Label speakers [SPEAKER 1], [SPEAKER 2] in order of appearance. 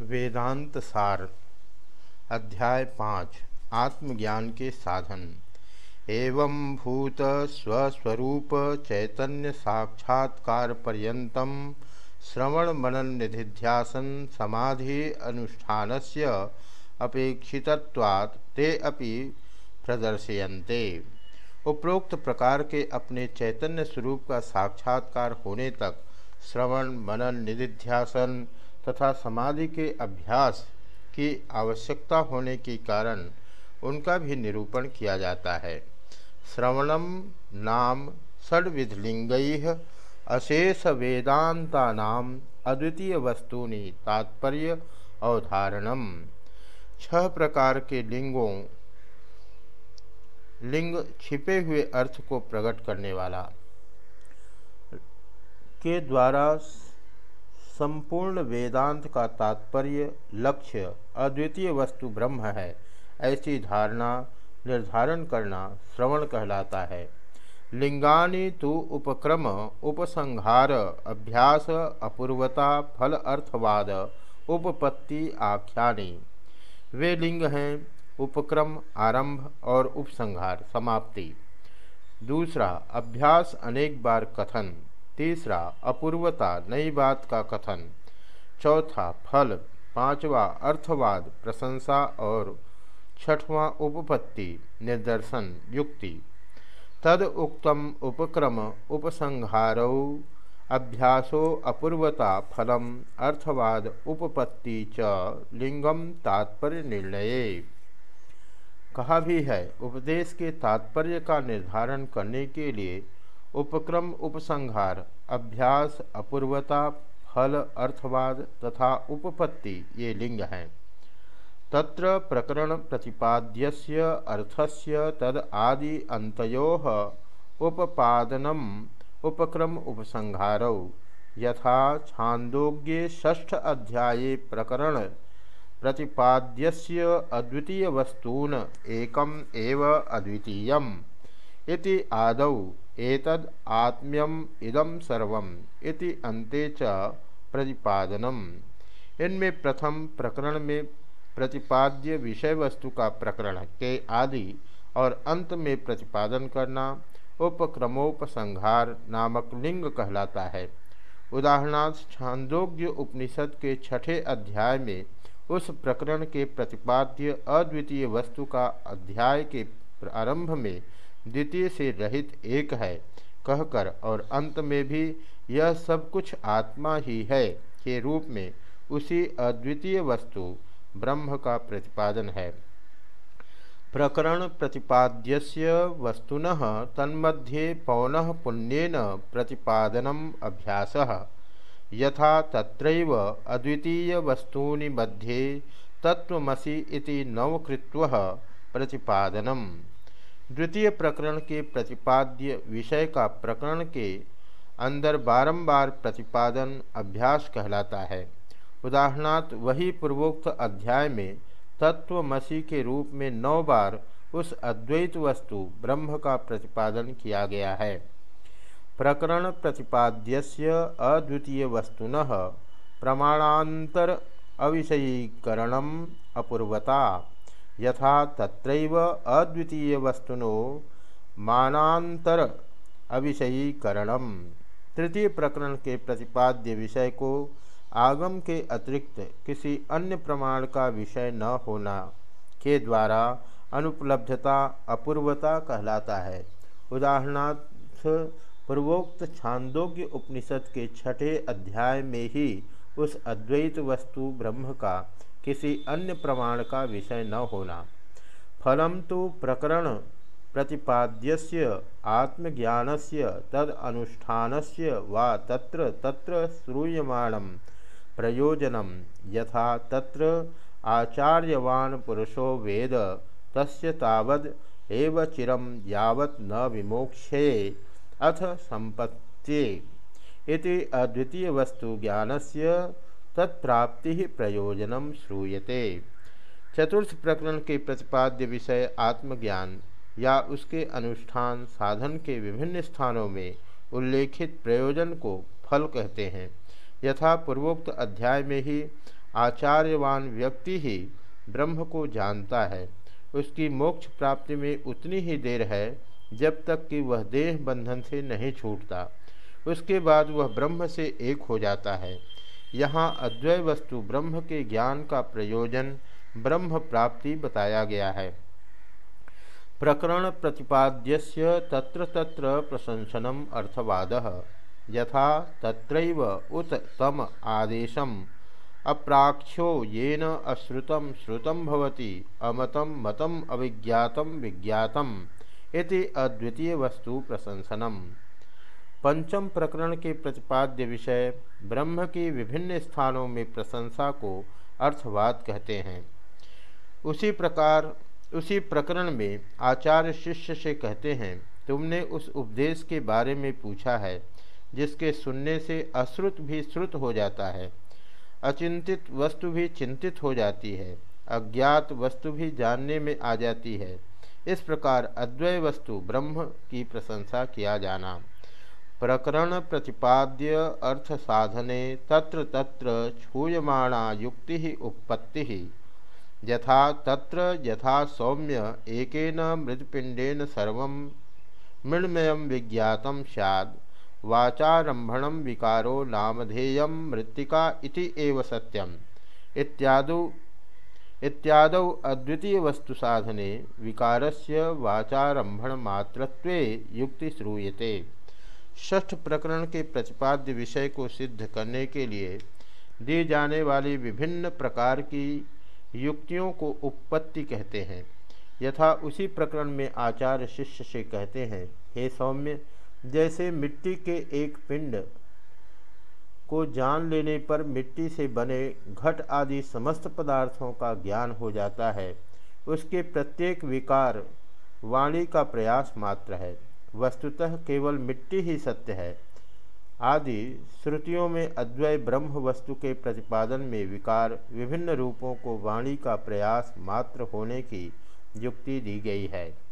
[SPEAKER 1] वेदांत सार, अध्याय पाँच, आत्मज्ञान के साधन। एवं भूत स्वस्वरूप चैतन्य साक्षात्कार पर्यतम श्रवण मनन निधिध्यासन समाधि अनुष्ठान से अपेक्षितवात् ते अपि प्रदर्शयन्ते। उपरोक्त प्रकार के अपने चैतन्य स्वरूप का साक्षात्कार होने तक श्रवण, मनन, निधिध्यासन तथा समाधि के अभ्यास की आवश्यकता होने के कारण उनका भी निरूपण किया जाता है। श्रवणम नाम षड्विधलिंग अशेष वेदांता नाम अद्वितीय वस्तुनि तात्पर्य अवधारणम। छह प्रकार के लिंगों, लिंग छिपे हुए अर्थ को प्रकट करने वाला के द्वारा संपूर्ण वेदांत का तात्पर्य लक्ष्य, अद्वितीय वस्तु ब्रह्म है। ऐसी धारणा, निर्धारण करना श्रवण कहलाता है। लिंगानी तो उपक्रम, उपसंहार, अभ्यास, अपूर्वता, फल अर्थवाद, उपपत्ति आख्यानी। वे लिंग हैं, उपक्रम, आरंभ और उपसंहार, समाप्ति। दूसरा, अभ्यास अनेक बार कथन। तीसरा, अपूर्वता, नई बात का कथन। चौथा, फल। पांचवा, अर्थवाद, प्रशंसा और छठवां, उपपत्ति निदर्शन युक्ति। तद उक्तम उपक्रम, उपसंहारौ, अभ्यासो, अपूर्वता, फलम, अर्थवाद, उपपत्ति च, लिंगम, तात्पर्य निर्णय। कहा भी है, उपदेश के तात्पर्य का निर्धारण करने के लिए उपक्रम उपसंहार, अभ्यास, अपूर्वता, फल, अर्थवाद तथा उपपत्ति ये लिंग हैं। तत्र प्रकरण प्रतिपाद्यस्य अर्थस्य तद आदि अंत्यो उपपादनम उपक्रम उपसंहारौ। यथा छांदोग्ये षष्ठ अध्याये प्रकरण प्रतिपाद्यस्य अद्वितीय वस्तून एकम एव अद्वितीयम इति आदौ एतद आत्म्यम इदम सर्वम इति अंते च प्रतिपादनम। इनमें प्रथम प्रकरण में प्रतिपाद्य विषय वस्तु का प्रकरण के आदि और अंत में प्रतिपादन करना उपक्रमोपसंहार नामक लिंग कहलाता है। उदाहरणार्थ, छांदोग्य उपनिषद के छठे अध्याय में उस प्रकरण के प्रतिपाद्य अद्वितीय वस्तु का अध्याय के प्रारंभ में द्वितीय से रहित एक है, कहकर और अंत में भी यह सब कुछ आत्मा ही है के रूप में उसी अद्वितीय वस्तु ब्रह्म का प्रतिपादन है। प्रकरण प्रतिपाद्यस्य वस्तुन तन्मध्ये पौन पुण्यन प्रतिपादनम अभ्यास। यथा तत्रैव अद्वितीय वस्तूनि मध्ये तत्वमसि इति नवकृत्व प्रतिपादनम। द्वितीय प्रकरण के प्रतिपाद्य विषय का प्रकरण के अंदर बारंबार प्रतिपादन अभ्यास कहलाता है। उदाहरणार्थ, वही पूर्वोक्त अध्याय में तत्वमसी के रूप में नौ बार उस अद्वैत वस्तु ब्रह्म का प्रतिपादन किया गया है। प्रकरण प्रतिपाद्यस्य अद्वितीय वस्तुन प्रमाणांतर अविषयीकरण अपूर्वता। यथा तत्रैव अद्वितीय वस्तुनो मानांतर अविषयीकरणम तृतीय प्रकरण के प्रतिपाद्य विषय को आगम के अतिरिक्त किसी अन्य प्रमाण का विषय न होना के द्वारा अनुपलब्धता, अपूर्वता कहलाता है। उदाहरणार्थ, पूर्वोक्त छांदोग्य उपनिषद के छठे अध्याय में ही उस अद्वैत वस्तु ब्रह्म का किसी अन्य प्रमाण का विषय न होना। फलम तो प्रकरण प्रतिपाद्यस्य आत्मज्ञानस्य तद अनुष्ठानस्य वा तत्र तत्र श्रूयमाणं प्रयोजनं। यथा तत्र आचार्यवान पुरुषो वेद, तस्य तावद एव चिरम यावत न विमोक्षे अथ संपत्ति इति अद्वितीय वस्तु ज्ञानस्य तत्प्राप्ति ही प्रयोजनम श्रूयते। चतुर्थ प्रकरण के प्रतिपाद्य विषय आत्मज्ञान, या उसके अनुष्ठान साधन के विभिन्न स्थानों में उल्लेखित प्रयोजन को फल कहते हैं। यथा पूर्वोक्त अध्याय में ही आचार्यवान व्यक्ति ही ब्रह्म को जानता है। उसकी मोक्ष प्राप्ति में उतनी ही देर है, जब तक कि वह देह बंधन से नहीं छूटता। उसके बाद वह ब्रह्म से एक हो जाता है। यहाँ अद्वय वस्तु ब्रह्म के ज्ञान का प्रयोजन ब्रह्म प्राप्ति बताया गया है। प्रकरण प्रतिपाद्यस्य तत्र तत्र प्रशंसनम अर्थवाद, यथा तत्रैव उत तम आदेशम अप्राक्षो येन अश्रुतम श्रुतम भवति अमतम मतम अभिज्ञातम विज्ञातम इति अद्वितीय वस्तु प्रशंसनम। पंचम प्रकरण के प्रतिपाद्य विषय ब्रह्म की विभिन्न स्थानों में प्रशंसा को अर्थवाद कहते हैं। उसी प्रकार, उसी प्रकरण में आचार्य शिष्य से कहते हैं, तुमने उस उपदेश के बारे में पूछा है, जिसके सुनने से अश्रुत भी श्रुत हो जाता है, अचिंतित वस्तु भी चिंतित हो जाती है, अज्ञात वस्तु भी जानने में आ जाती है। इस प्रकार अद्वय वस्तु ब्रह्म की प्रशंसा किया जाना। प्रकरण प्रतिपाद्य अर्थ साधने तत्र तत्र छूयमाणा युक्ति उत्पत्ति। यथा तत्र यथा सौम्य एकेन मृदपिंडेन सर्व मृण्मय विज्ञात सैद वाचारंभण विकारो नामधेय मृत्तिका इति एव सत्यम। इत्यादि इत्यादौ अद्वितीय वस्तु साधने विकारस्य वाचारंभण मात्रत्वे युक्ति श्रूयते ष्ठ प्रकरण के प्रतिपाद्य विषय को सिद्ध करने के लिए दी जाने वाली विभिन्न प्रकार की युक्तियों को उपपत्ति कहते हैं। यथा उसी प्रकरण में आचार्य शिष्य से कहते हैं, हे सौम्य, जैसे मिट्टी के एक पिंड को जान लेने पर मिट्टी से बने घट आदि समस्त पदार्थों का ज्ञान हो जाता है, उसके प्रत्येक विकार वाणी का प्रयास मात्र है। वस्तुतः केवल मिट्टी ही सत्य है। आदि श्रुतियों में अद्वय ब्रह्म वस्तु के प्रतिपादन में विकार विभिन्न रूपों को वाणी का प्रयास मात्र होने की युक्ति दी गई है।